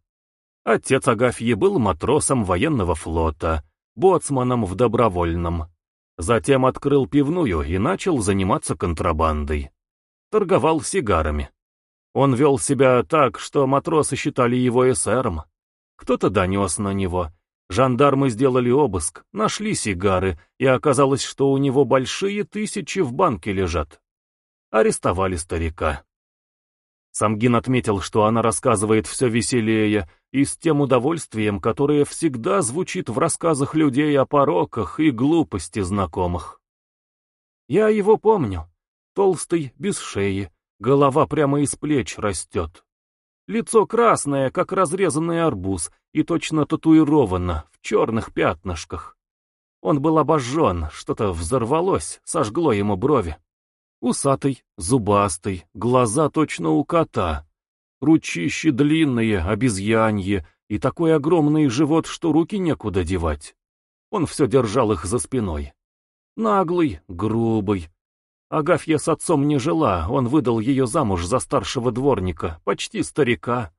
Отец Агафьи был матросом военного флота, боцманом в добровольном. Затем открыл пивную и начал заниматься контрабандой. Торговал сигарами. Он вел себя так, что матросы считали его эсером. Кто-то донес на него. Жандармы сделали обыск, нашли сигары, и оказалось, что у него большие тысячи в банке лежат. Арестовали старика. Самгин отметил, что она рассказывает все веселее и с тем удовольствием, которое всегда звучит в рассказах людей о пороках и глупости знакомых. «Я его помню. Толстый, без шеи, голова прямо из плеч растет. Лицо красное, как разрезанный арбуз, и точно татуировано, в черных пятнышках. Он был обожжен, что-то взорвалось, сожгло ему брови. Усатый, зубастый, глаза точно у кота. Ручищи длинные, обезьянье, и такой огромный живот, что руки некуда девать. Он все держал их за спиной. Наглый, грубый, Агафья с отцом не жила, он выдал ее замуж за старшего дворника, почти старика.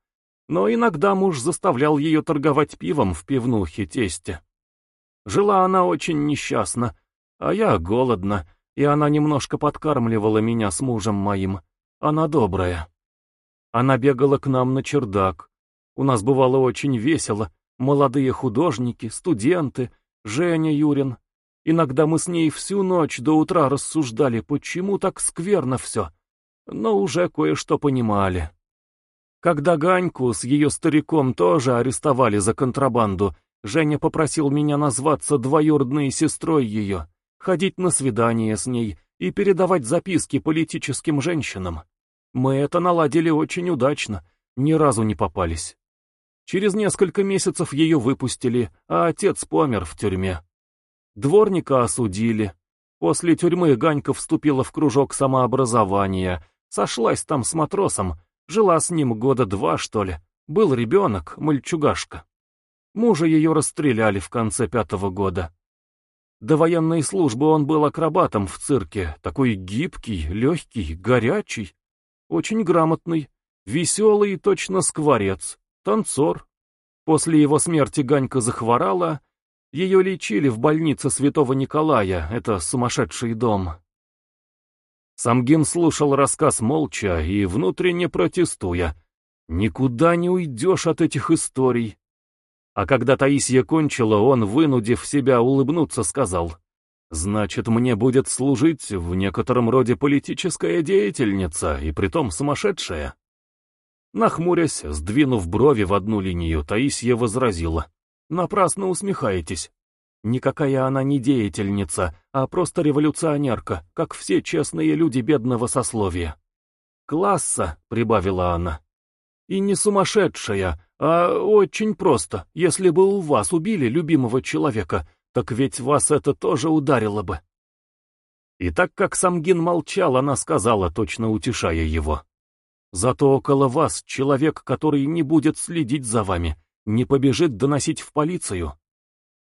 Но иногда муж заставлял ее торговать пивом в пивнухе тесте. Жила она очень несчастно, а я голодна, и она немножко подкармливала меня с мужем моим. Она добрая. Она бегала к нам на чердак. У нас бывало очень весело. Молодые художники, студенты, Женя Юрин, Иногда мы с ней всю ночь до утра рассуждали, почему так скверно все, но уже кое-что понимали. Когда Ганьку с ее стариком тоже арестовали за контрабанду, Женя попросил меня назваться двоюродной сестрой ее, ходить на свидание с ней и передавать записки политическим женщинам. Мы это наладили очень удачно, ни разу не попались. Через несколько месяцев ее выпустили, а отец помер в тюрьме. Дворника осудили. После тюрьмы Ганька вступила в кружок самообразования, сошлась там с матросом, жила с ним года два, что ли. Был ребенок, мальчугашка. Мужа ее расстреляли в конце пятого года. До военной службы он был акробатом в цирке, такой гибкий, легкий, горячий, очень грамотный, веселый, точно скворец, танцор. После его смерти Ганька захворала, ее лечили в больнице Святого Николая, это сумасшедший дом. Самгин слушал рассказ молча и внутренне протестуя. Никуда не уйдешь от этих историй. А когда Таисия кончила, он, вынудив себя улыбнуться, сказал, «Значит, мне будет служить в некотором роде политическая деятельница, и притом сумасшедшая». Нахмурясь, сдвинув брови в одну линию, Таисия возразила, Напрасно усмехаетесь. Никакая она не деятельница, а просто революционерка, как все честные люди бедного сословия. «Класса», — прибавила она. «И не сумасшедшая, а очень просто. Если бы у вас убили любимого человека, так ведь вас это тоже ударило бы. И так как Самгин молчал, она сказала, точно утешая его. Зато около вас человек, который не будет следить за вами, не побежит доносить в полицию.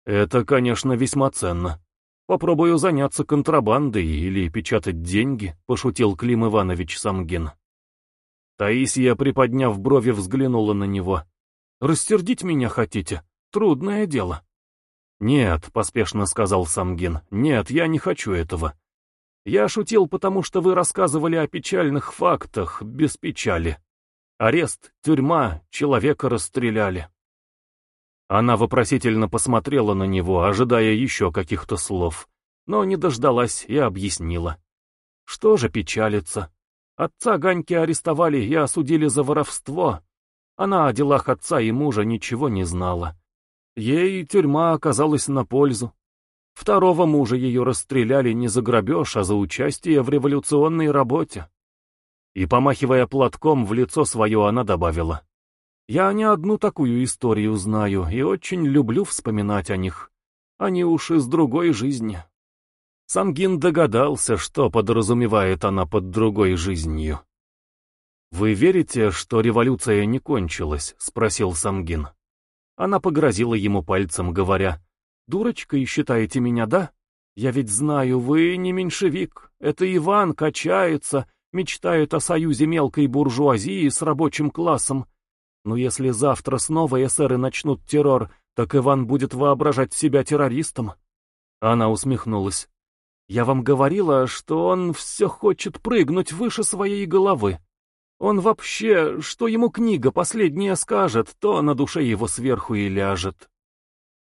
Это, конечно, весьма ценно. Попробую заняться контрабандой или печатать деньги, пошутил Клим Иванович Самгин. Таисия, приподняв брови, взглянула на него. «Растердить меня хотите? Трудное дело». «Нет», — поспешно сказал Самгин, — «нет, я не хочу этого. Я шутил, потому что вы рассказывали о печальных фактах, без печали. Арест, тюрьма, человека расстреляли. Она вопросительно посмотрела на него, ожидая еще каких-то слов, но не дождалась и объяснила. Что же печалиться? Отца Ганьки арестовали и осудили за воровство. Она о делах отца и мужа ничего не знала. Ей тюрьма оказалась на пользу. Второго мужа ее расстреляли не за грабеж, а за участие в революционной работе. И, помахивая платком в лицо свое, она добавила. «Я не одну такую историю знаю и очень люблю вспоминать о них. Они уж из другой жизни». Самгин догадался, что подразумевает она под другой жизнью. «Вы верите, что революция не кончилась?» — спросил Самгин. Она погрозила ему пальцем, говоря, Дурочкой считаете меня, да? Я ведь знаю, вы не меньшевик. Это Иван качается, мечтает о союзе мелкой буржуазии с рабочим классом. Но если завтра снова эсеры начнут террор, так Иван будет воображать себя террористом. Она усмехнулась. Я вам говорила, что он все хочет прыгнуть выше своей головы. Он вообще, что ему книга последняя скажет, то на душе его сверху и ляжет.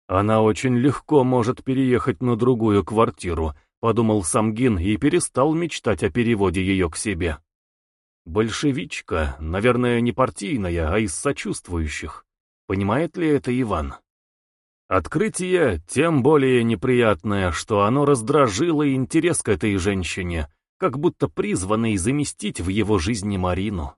Она очень легко может переехать на другую квартиру, подумал Самгин и перестал мечтать о переводе ее к себе. Большевичка, наверное, не партийная, а из сочувствующих. Понимает ли это Иван? Открытие тем более неприятное, что оно раздражило интерес к этой женщине, как будто призванной заместить в его жизни Марину.